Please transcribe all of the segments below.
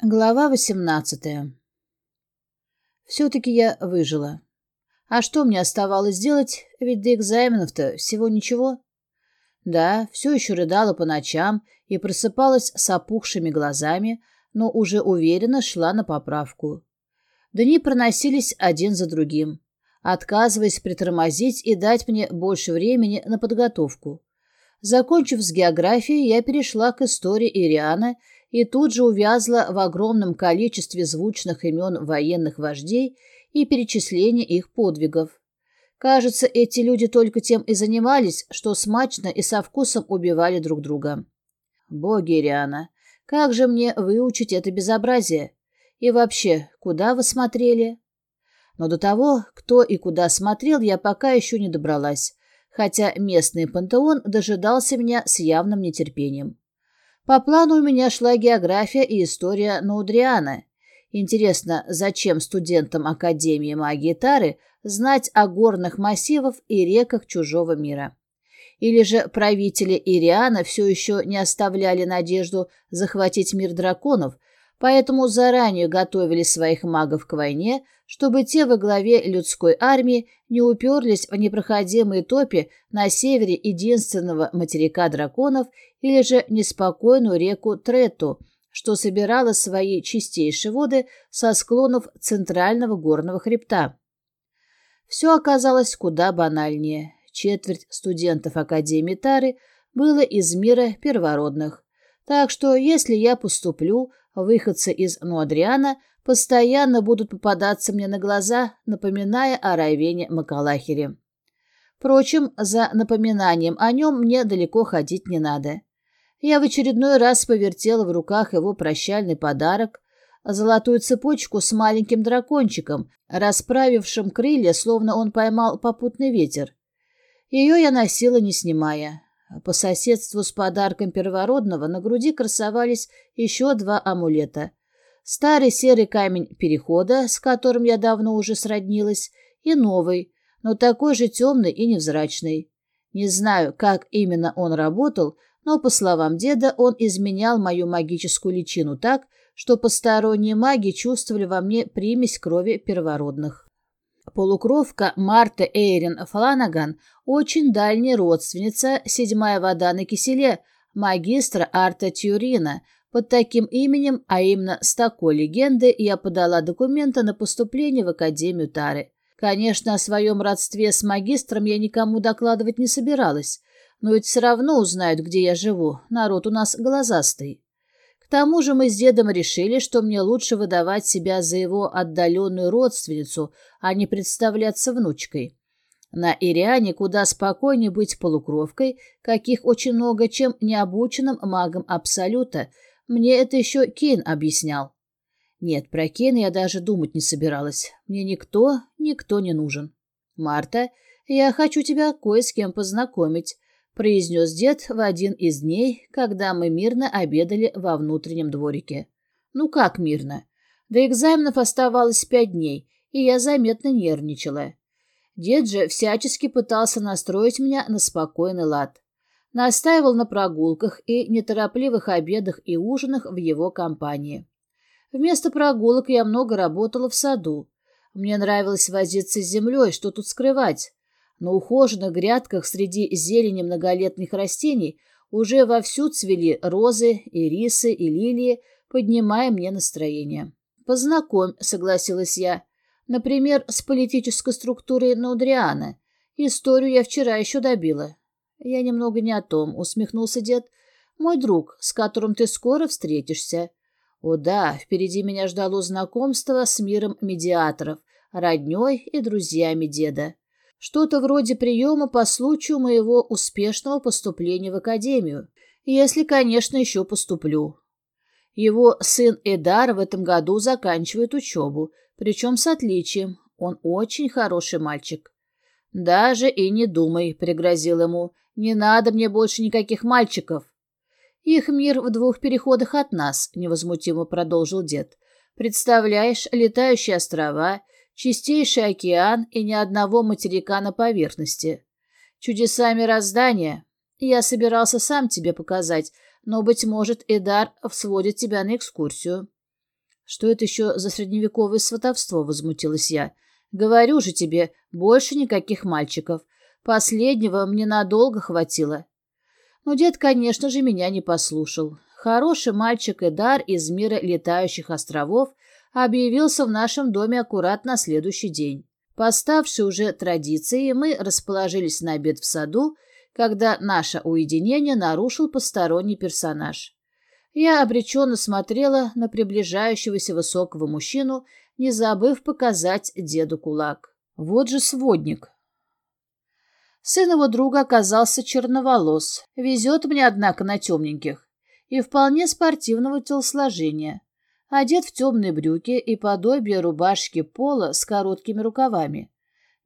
Глава восемнадцатая. Все-таки я выжила. А что мне оставалось делать, ведь до экзаменов-то всего ничего. Да, все еще рыдала по ночам и просыпалась с опухшими глазами, но уже уверенно шла на поправку. Дни проносились один за другим, отказываясь притормозить и дать мне больше времени на подготовку. Закончив с географией, я перешла к истории Ириана и тут же увязла в огромном количестве звучных имен военных вождей и перечисления их подвигов. Кажется, эти люди только тем и занимались, что смачно и со вкусом убивали друг друга. Боги Ириана, как же мне выучить это безобразие? И вообще, куда вы смотрели? Но до того, кто и куда смотрел, я пока еще не добралась, хотя местный пантеон дожидался меня с явным нетерпением. По плану у меня шла география и история Наудриана. Интересно, зачем студентам Академии магии Тары знать о горных массивах и реках чужого мира? Или же правители Ириана все еще не оставляли надежду захватить мир драконов, поэтому заранее готовили своих магов к войне, чтобы те во главе людской армии не уперлись в непроходимые топи на севере единственного материка драконов или же неспокойную реку Трету, что собирала свои чистейшие воды со склонов центрального горного хребта. Все оказалось куда банальнее. Четверть студентов Академии Тары было из мира первородных. Так что, если я поступлю, выходцы из Нуадриана постоянно будут попадаться мне на глаза, напоминая о Райвене Макалахере. Впрочем, за напоминанием о нем мне далеко ходить не надо. Я в очередной раз повертела в руках его прощальный подарок, золотую цепочку с маленьким дракончиком, расправившим крылья, словно он поймал попутный ветер. Ее я носила, не снимая. По соседству с подарком первородного на груди красовались еще два амулета. Старый серый камень перехода, с которым я давно уже сроднилась, и новый, но такой же темный и невзрачный. Не знаю, как именно он работал, но, по словам деда, он изменял мою магическую личину так, что посторонние маги чувствовали во мне примесь крови первородных. Полукровка Марта Эйрин Фланаган очень дальняя родственница, седьмая вода на киселе, магистра Арта Тюрина. Под таким именем, а именно с такой легендой, я подала документы на поступление в Академию Тары. Конечно, о своем родстве с магистром я никому докладывать не собиралась, но ведь все равно узнают, где я живу. Народ у нас глазастый. Тому же мы с дедом решили, что мне лучше выдавать себя за его отдаленную родственницу, а не представляться внучкой. На Ириане куда спокойнее быть полукровкой, каких очень много, чем необученным магом Абсолюта. Мне это еще Кейн объяснял. Нет, про Кейна я даже думать не собиралась. Мне никто, никто не нужен. Марта, я хочу тебя кое с кем познакомить произнес дед в один из дней, когда мы мирно обедали во внутреннем дворике. Ну как мирно? До экзаменов оставалось пять дней, и я заметно нервничала. Дед же всячески пытался настроить меня на спокойный лад. Настаивал на прогулках и неторопливых обедах и ужинах в его компании. Вместо прогулок я много работала в саду. Мне нравилось возиться с землей, что тут скрывать. На ухоженных грядках среди зелени многолетних растений уже вовсю цвели розы, ирисы и лилии, поднимая мне настроение. «Познакомь», — согласилась я. «Например, с политической структурой Наудриана. Историю я вчера еще добила». «Я немного не о том», — усмехнулся дед. «Мой друг, с которым ты скоро встретишься». «О да, впереди меня ждало знакомство с миром медиаторов, родней и друзьями деда. Что-то вроде приема по случаю моего успешного поступления в академию, если, конечно, еще поступлю. Его сын Эдар в этом году заканчивает учебу, причем с отличием. Он очень хороший мальчик. «Даже и не думай», — пригрозил ему. «Не надо мне больше никаких мальчиков». «Их мир в двух переходах от нас», — невозмутимо продолжил дед. «Представляешь, летающие острова, чистейший океан и ни одного материка на поверхности. Чудеса мироздания. Я собирался сам тебе показать, но, быть может, Эдар сводит тебя на экскурсию. Что это еще за средневековое сватовство, возмутилась я. Говорю же тебе, больше никаких мальчиков. Последнего мне надолго хватило. Но дед, конечно же, меня не послушал. Хороший мальчик Эдар из мира летающих островов объявился в нашем доме аккурат на следующий день. Поставшей уже традицией, мы расположились на обед в саду, когда наше уединение нарушил посторонний персонаж. Я обреченно смотрела на приближающегося высокого мужчину, не забыв показать деду кулак. Вот же сводник. Сын его друга оказался черноволос. Везет мне, однако, на темненьких. И вполне спортивного телосложения. Одет в темные брюки и подобие рубашки пола с короткими рукавами.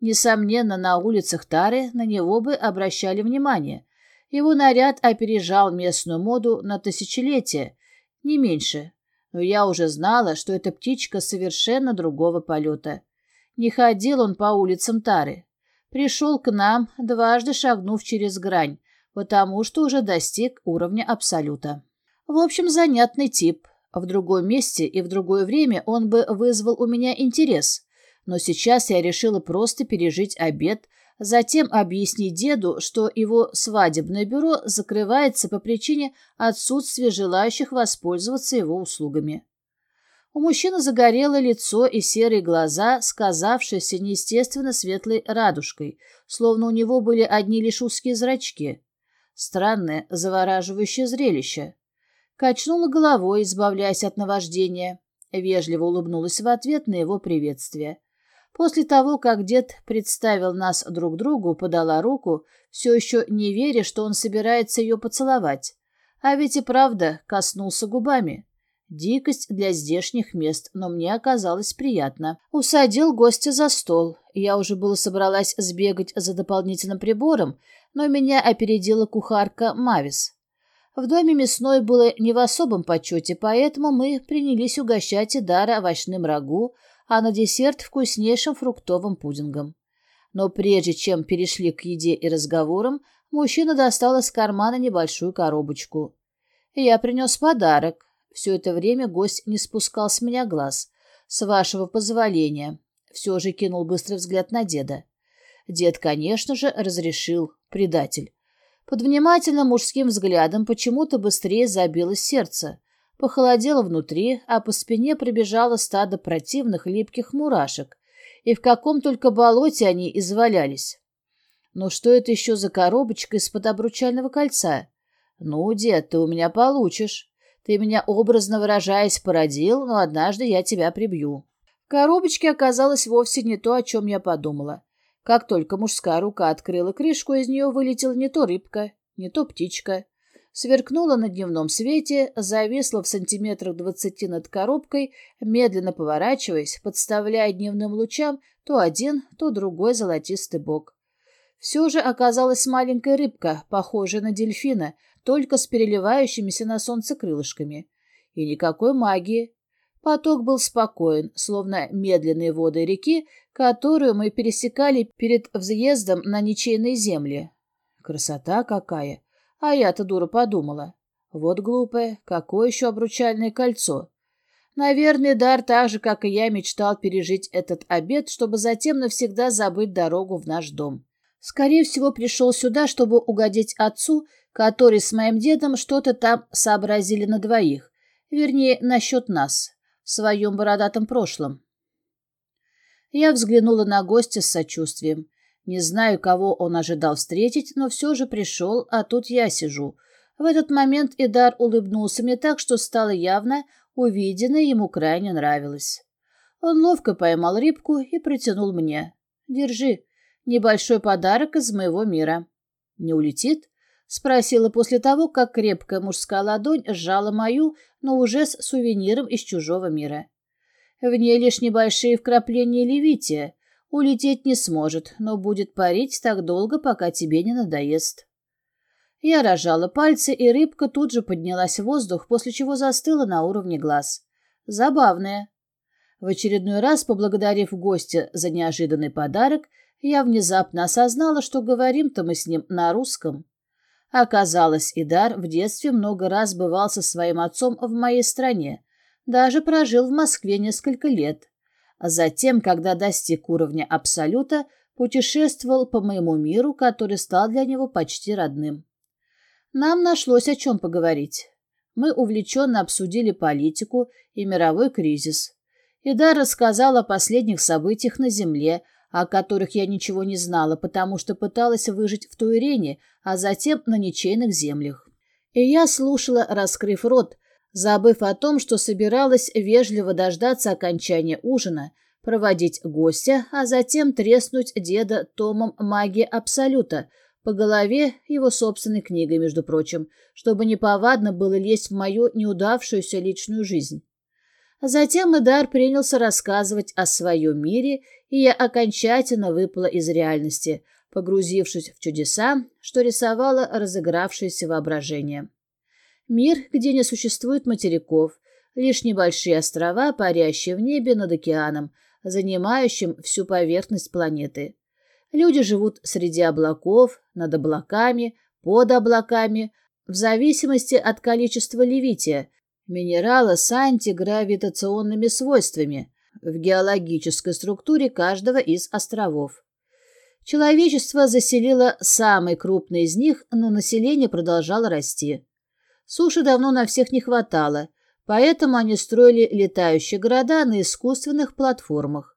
Несомненно, на улицах Тары на него бы обращали внимание. Его наряд опережал местную моду на тысячелетие, не меньше. Но я уже знала, что эта птичка совершенно другого полета. Не ходил он по улицам Тары. Пришел к нам, дважды шагнув через грань, потому что уже достиг уровня абсолюта. В общем, занятный тип. В другом месте и в другое время он бы вызвал у меня интерес. Но сейчас я решила просто пережить обед, затем объяснить деду, что его свадебное бюро закрывается по причине отсутствия желающих воспользоваться его услугами. У мужчины загорело лицо и серые глаза, сказавшиеся неестественно светлой радужкой, словно у него были одни лишь узкие зрачки. Странное, завораживающее зрелище. Качнула головой, избавляясь от наваждения. Вежливо улыбнулась в ответ на его приветствие. После того, как дед представил нас друг другу, подала руку, все еще не веря, что он собирается ее поцеловать. А ведь и правда коснулся губами. Дикость для здешних мест, но мне оказалось приятно. Усадил гостя за стол. Я уже было собралась сбегать за дополнительным прибором, но меня опередила кухарка Мавис. В доме мясной было не в особом почете, поэтому мы принялись угощать Идара овощным рагу, а на десерт вкуснейшим фруктовым пудингом. Но прежде чем перешли к еде и разговорам, мужчина достал из кармана небольшую коробочку. Я принес подарок, все это время гость не спускал с меня глаз. «С вашего позволения». Все же кинул быстрый взгляд на деда. Дед, конечно же, разрешил. Предатель. Под внимательным мужским взглядом почему-то быстрее забилось сердце. Похолодело внутри, а по спине пробежало стадо противных липких мурашек. И в каком только болоте они извалялись. Но что это еще за коробочка из-под обручального кольца? Ну, дед, ты у меня получишь. Ты меня, образно выражаясь, породил, но однажды я тебя прибью. В коробочке оказалось вовсе не то, о чем я подумала. Как только мужская рука открыла крышку, из нее вылетела не то рыбка, не то птичка. Сверкнула на дневном свете, зависла в сантиметрах двадцати над коробкой, медленно поворачиваясь, подставляя дневным лучам то один, то другой золотистый бок. Все же оказалась маленькая рыбка, похожая на дельфина, только с переливающимися на солнце крылышками. И никакой магии. Поток был спокоен, словно медленные воды реки, которую мы пересекали перед взъездом на ничейные земли. Красота какая! А я-то дура подумала. Вот глупая, какое еще обручальное кольцо? Наверное, Дар так же, как и я, мечтал пережить этот обед, чтобы затем навсегда забыть дорогу в наш дом. Скорее всего, пришел сюда, чтобы угодить отцу который с моим дедом что-то там сообразили на двоих, вернее, насчет нас, в своем бородатом прошлом. Я взглянула на гостя с сочувствием. Не знаю, кого он ожидал встретить, но все же пришел, а тут я сижу. В этот момент Идар улыбнулся мне так, что стало явно, увиденное ему крайне нравилось. Он ловко поймал рыбку и протянул мне. «Держи, небольшой подарок из моего мира». «Не улетит?» Спросила после того, как крепкая мужская ладонь сжала мою, но уже с сувениром из чужого мира. В ней лишь небольшие вкрапления левития. Улететь не сможет, но будет парить так долго, пока тебе не надоест. Я рожала пальцы, и рыбка тут же поднялась в воздух, после чего застыла на уровне глаз. Забавная. В очередной раз, поблагодарив гостя за неожиданный подарок, я внезапно осознала, что говорим-то мы с ним на русском. Оказалось, Идар в детстве много раз бывал со своим отцом в моей стране, Даже прожил в Москве несколько лет. А затем, когда достиг уровня Абсолюта, путешествовал по моему миру, который стал для него почти родным. Нам нашлось о чем поговорить. Мы увлеченно обсудили политику и мировой кризис. Ида рассказал о последних событиях на Земле, о которых я ничего не знала, потому что пыталась выжить в Туирене, а затем на ничейных землях. И я слушала, раскрыв рот, забыв о том, что собиралась вежливо дождаться окончания ужина, проводить гостя, а затем треснуть деда томом магии Абсолюта по голове его собственной книгой, между прочим, чтобы неповадно было лезть в мою неудавшуюся личную жизнь. Затем Идар принялся рассказывать о своем мире, и я окончательно выпала из реальности, погрузившись в чудеса, что рисовало разыгравшееся воображение. Мир, где не существует материков, лишь небольшие острова, парящие в небе над океаном, занимающим всю поверхность планеты. Люди живут среди облаков, над облаками, под облаками, в зависимости от количества левития, минерала с антигравитационными свойствами в геологической структуре каждого из островов. Человечество заселило самый крупный из них, но население продолжало расти. Суши давно на всех не хватало, поэтому они строили летающие города на искусственных платформах.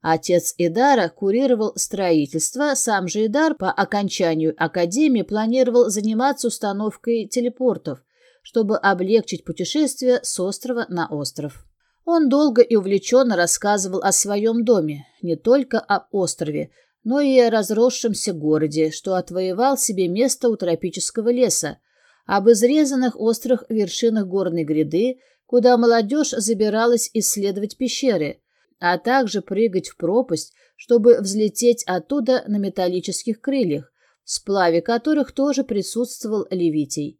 Отец Идара курировал строительство, сам же Идар по окончанию академии планировал заниматься установкой телепортов – чтобы облегчить путешествие с острова на остров. Он долго и увлеченно рассказывал о своем доме, не только об острове, но и о разросшемся городе, что отвоевал себе место у тропического леса, об изрезанных острых вершинах горной гряды, куда молодежь забиралась исследовать пещеры, а также прыгать в пропасть, чтобы взлететь оттуда на металлических крыльях, в сплаве которых тоже присутствовал Левитий.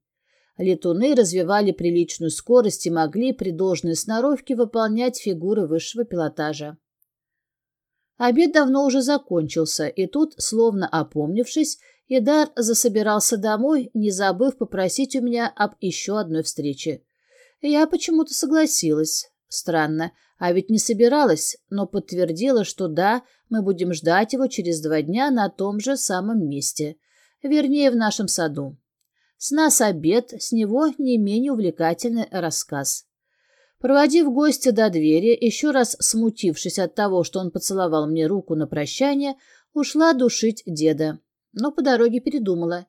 Летуны развивали приличную скорость и могли при должной сноровке выполнять фигуры высшего пилотажа. Обед давно уже закончился, и тут, словно опомнившись, Идар засобирался домой, не забыв попросить у меня об еще одной встрече. Я почему-то согласилась. Странно, а ведь не собиралась, но подтвердила, что да, мы будем ждать его через два дня на том же самом месте, вернее, в нашем саду. С нас обед, с него не менее увлекательный рассказ. Проводив гостя до двери, еще раз смутившись от того, что он поцеловал мне руку на прощание, ушла душить деда. Но по дороге передумала.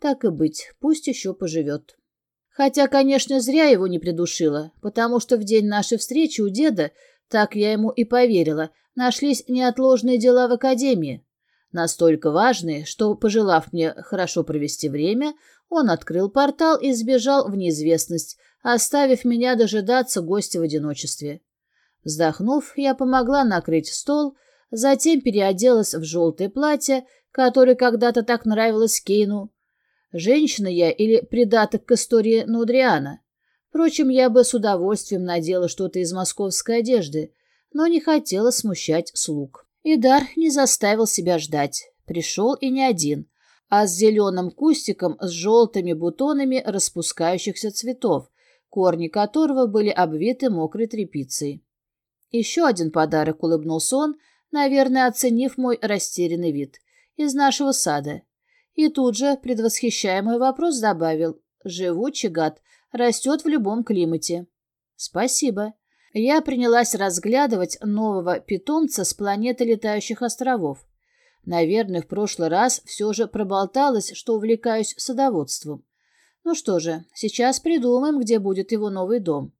Так и быть, пусть еще поживет. Хотя, конечно, зря его не придушила, потому что в день нашей встречи у деда, так я ему и поверила, нашлись неотложные дела в академии. Настолько важные, что, пожелав мне хорошо провести время, он открыл портал и сбежал в неизвестность, оставив меня дожидаться гостя в одиночестве. Вздохнув, я помогла накрыть стол, затем переоделась в желтое платье, которое когда-то так нравилось Кейну. Женщина я или придаток к истории Нудриана? Впрочем, я бы с удовольствием надела что-то из московской одежды, но не хотела смущать слуг. Идар не заставил себя ждать. Пришел и не один а с зеленым кустиком с желтыми бутонами распускающихся цветов, корни которого были обвиты мокрой тряпицей. Еще один подарок улыбнулся он, наверное, оценив мой растерянный вид, из нашего сада. И тут же, предвосхищая мой вопрос, добавил, «Живучий гад, растет в любом климате». «Спасибо». Я принялась разглядывать нового питомца с планеты летающих островов. Наверное, в прошлый раз все же проболталась, что увлекаюсь садоводством. Ну что же, сейчас придумаем, где будет его новый дом.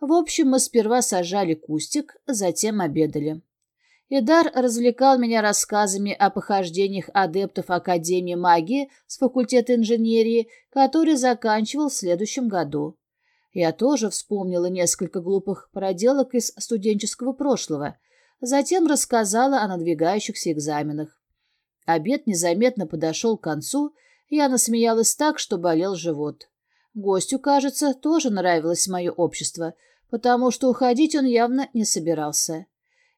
В общем, мы сперва сажали кустик, затем обедали. Идар развлекал меня рассказами о похождениях адептов Академии магии с факультета инженерии, который заканчивал в следующем году. Я тоже вспомнила несколько глупых проделок из студенческого прошлого — Затем рассказала о надвигающихся экзаменах. Обед незаметно подошел к концу, я насмеялась так, что болел живот. Гостю, кажется, тоже нравилось мое общество, потому что уходить он явно не собирался.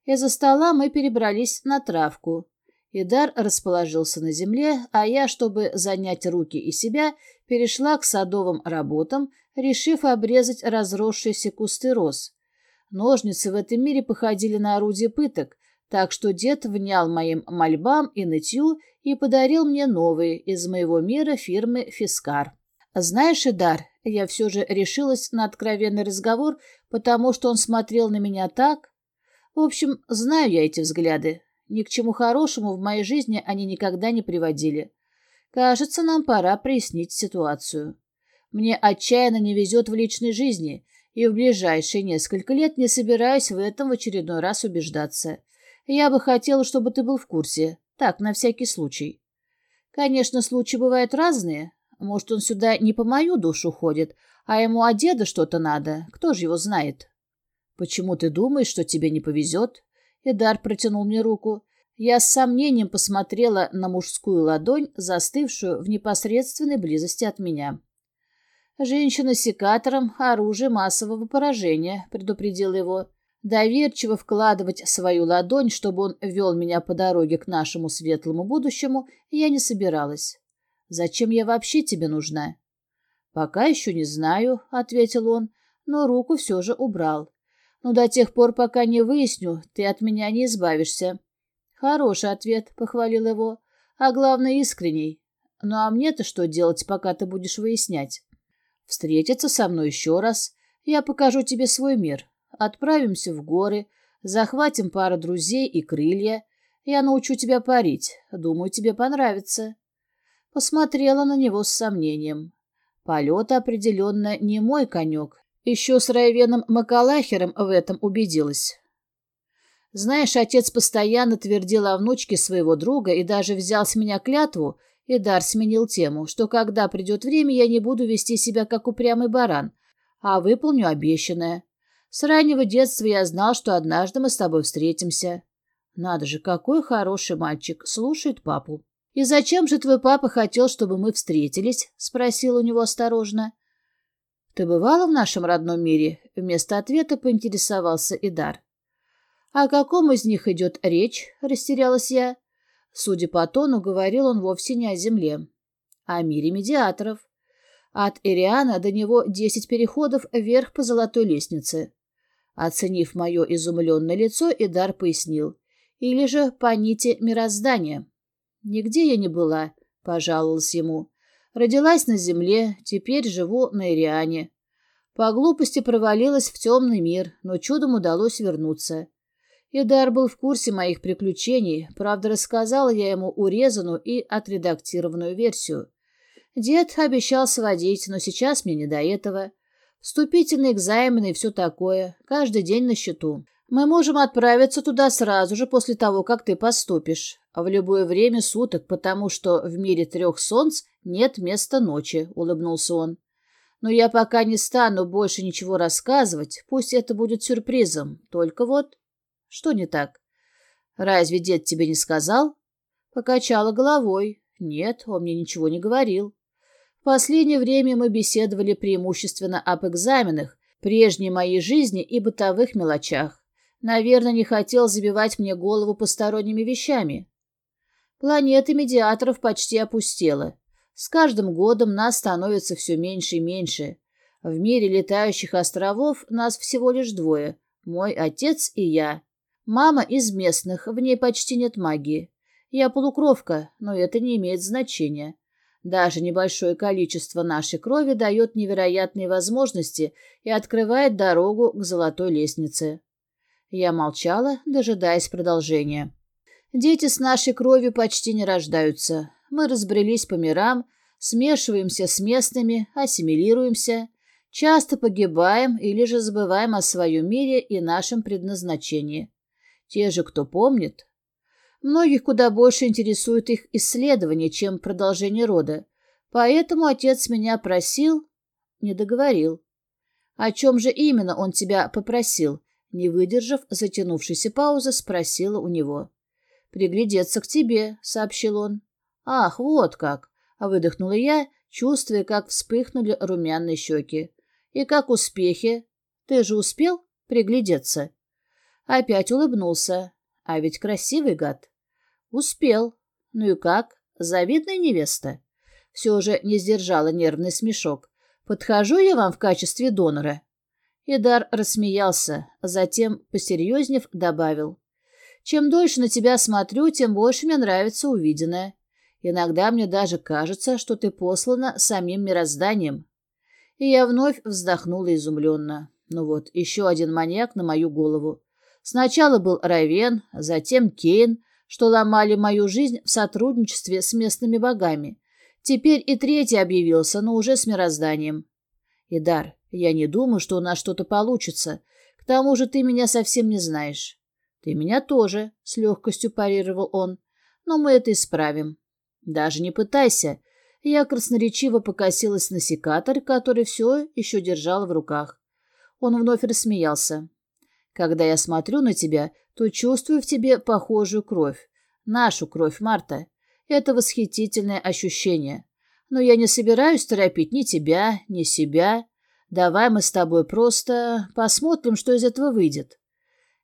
Из-за стола мы перебрались на травку. Идар расположился на земле, а я, чтобы занять руки и себя, перешла к садовым работам, решив обрезать разросшиеся кусты роз. Ножницы в этом мире походили на орудие пыток, так что дед внял моим мольбам и нытью и подарил мне новые из моего мира фирмы «Фискар». Знаешь, Идар, я все же решилась на откровенный разговор, потому что он смотрел на меня так. В общем, знаю я эти взгляды. Ни к чему хорошему в моей жизни они никогда не приводили. Кажется, нам пора прояснить ситуацию. Мне отчаянно не везет в личной жизни, и в ближайшие несколько лет не собираюсь в этом в очередной раз убеждаться. Я бы хотела, чтобы ты был в курсе. Так, на всякий случай. Конечно, случаи бывают разные. Может, он сюда не по мою душу ходит, а ему от деда что-то надо. Кто же его знает? Почему ты думаешь, что тебе не повезет? Эдар протянул мне руку. Я с сомнением посмотрела на мужскую ладонь, застывшую в непосредственной близости от меня. «Женщина с секатором — оружие массового поражения», — предупредил его. Доверчиво вкладывать свою ладонь, чтобы он вел меня по дороге к нашему светлому будущему, я не собиралась. «Зачем я вообще тебе нужна?» «Пока еще не знаю», — ответил он, но руку все же убрал. «Но до тех пор, пока не выясню, ты от меня не избавишься». «Хороший ответ», — похвалил его, — «а главное, искренний. Ну а мне-то что делать, пока ты будешь выяснять?» Встретиться со мной еще раз. Я покажу тебе свой мир. Отправимся в горы, захватим пару друзей и крылья. Я научу тебя парить. Думаю, тебе понравится. Посмотрела на него с сомнением. Полет определенно не мой конек. Еще с Райвеном Макалахером в этом убедилась. Знаешь, отец постоянно твердил о внучке своего друга и даже взял с меня клятву, Идар сменил тему, что когда придет время, я не буду вести себя как упрямый баран, а выполню обещанное. С раннего детства я знал, что однажды мы с тобой встретимся. Надо же, какой хороший мальчик, слушает папу. «И зачем же твой папа хотел, чтобы мы встретились?» — спросил у него осторожно. «Ты бывала в нашем родном мире?» — вместо ответа поинтересовался Идар. «О каком из них идет речь?» — растерялась я. Судя по тону, говорил он вовсе не о земле, а о мире медиаторов. От Ириана до него десять переходов вверх по золотой лестнице. Оценив мое изумленное лицо, Идар пояснил. Или же по нити мироздания. «Нигде я не была», — пожаловалась ему. «Родилась на земле, теперь живу на Ириане. По глупости провалилась в темный мир, но чудом удалось вернуться. Идар был в курсе моих приключений, правда, рассказала я ему урезанную и отредактированную версию. Дед обещал сводить, но сейчас мне не до этого. Вступительные экзамены и все такое, каждый день на счету. Мы можем отправиться туда сразу же после того, как ты поступишь, в любое время суток, потому что в мире трех солнц нет места ночи», — улыбнулся он. «Но я пока не стану больше ничего рассказывать, пусть это будет сюрпризом, только вот...» Что не так? Разве дед тебе не сказал? Покачала головой. Нет, он мне ничего не говорил. В последнее время мы беседовали преимущественно об экзаменах, прежней моей жизни и бытовых мелочах. Наверное, не хотел забивать мне голову посторонними вещами. Планета медиаторов почти опустела. С каждым годом нас становится все меньше и меньше. В мире летающих островов нас всего лишь двое — мой отец и я. Мама из местных, в ней почти нет магии. Я полукровка, но это не имеет значения. Даже небольшое количество нашей крови дает невероятные возможности и открывает дорогу к золотой лестнице. Я молчала, дожидаясь продолжения. Дети с нашей кровью почти не рождаются. Мы разбрелись по мирам, смешиваемся с местными, ассимилируемся, часто погибаем или же забываем о своем мире и нашем предназначении. Те же, кто помнит. Многих куда больше интересует их исследование, чем продолжение рода. Поэтому отец меня просил... Не договорил. О чем же именно он тебя попросил? Не выдержав затянувшейся паузы, спросила у него. «Приглядеться к тебе», — сообщил он. «Ах, вот как!» — выдохнула я, чувствуя, как вспыхнули румяные щеки. «И как успехи? Ты же успел приглядеться?» Опять улыбнулся. А ведь красивый гад. Успел. Ну и как? Завидная невеста. Все же не сдержала нервный смешок. Подхожу я вам в качестве донора?» Идар рассмеялся, затем, посерьезнев, добавил. «Чем дольше на тебя смотрю, тем больше мне нравится увиденное. Иногда мне даже кажется, что ты послана самим мирозданием». И я вновь вздохнула изумленно. Ну вот, еще один маньяк на мою голову. Сначала был Равен, затем Кейн, что ломали мою жизнь в сотрудничестве с местными богами. Теперь и третий объявился, но уже с мирозданием. Идар, я не думаю, что у нас что-то получится. К тому же ты меня совсем не знаешь. Ты меня тоже, — с легкостью парировал он. Но мы это исправим. Даже не пытайся. Я красноречиво покосилась на секатор, который все еще держал в руках. Он вновь рассмеялся. Когда я смотрю на тебя, то чувствую в тебе похожую кровь. Нашу кровь, Марта. Это восхитительное ощущение. Но я не собираюсь торопить ни тебя, ни себя. Давай мы с тобой просто посмотрим, что из этого выйдет.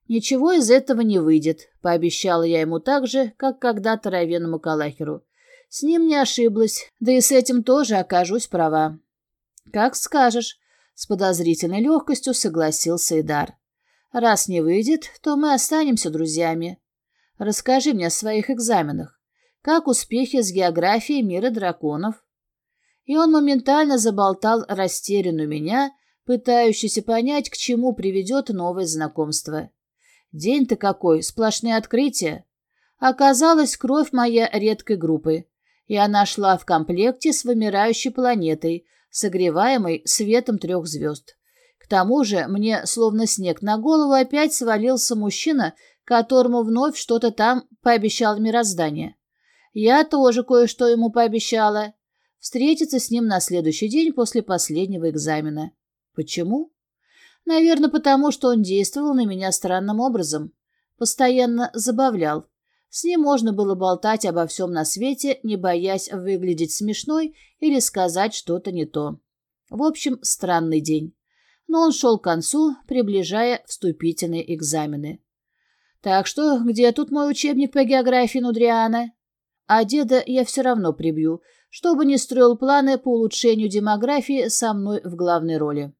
Ничего из этого не выйдет, пообещала я ему так же, как когда-то Равену Макалахеру. С ним не ошиблась, да и с этим тоже окажусь права. Как скажешь, с подозрительной легкостью согласился Идар. Раз не выйдет, то мы останемся друзьями. Расскажи мне о своих экзаменах. Как успехи с географией мира драконов? И он моментально заболтал растерянную меня, пытающийся понять, к чему приведет новое знакомство. День-то какой, сплошные открытия. Оказалось, кровь моя редкой группы, и она шла в комплекте с вымирающей планетой, согреваемой светом трех звезд тому же мне, словно снег на голову, опять свалился мужчина, которому вновь что-то там пообещал мироздание. Я тоже кое-что ему пообещала. Встретиться с ним на следующий день после последнего экзамена. Почему? Наверное, потому что он действовал на меня странным образом. Постоянно забавлял. С ним можно было болтать обо всем на свете, не боясь выглядеть смешной или сказать что-то не то. В общем, странный день но он шел к концу, приближая вступительные экзамены. Так что где тут мой учебник по географии Нудриана? А деда я все равно прибью, чтобы не строил планы по улучшению демографии со мной в главной роли.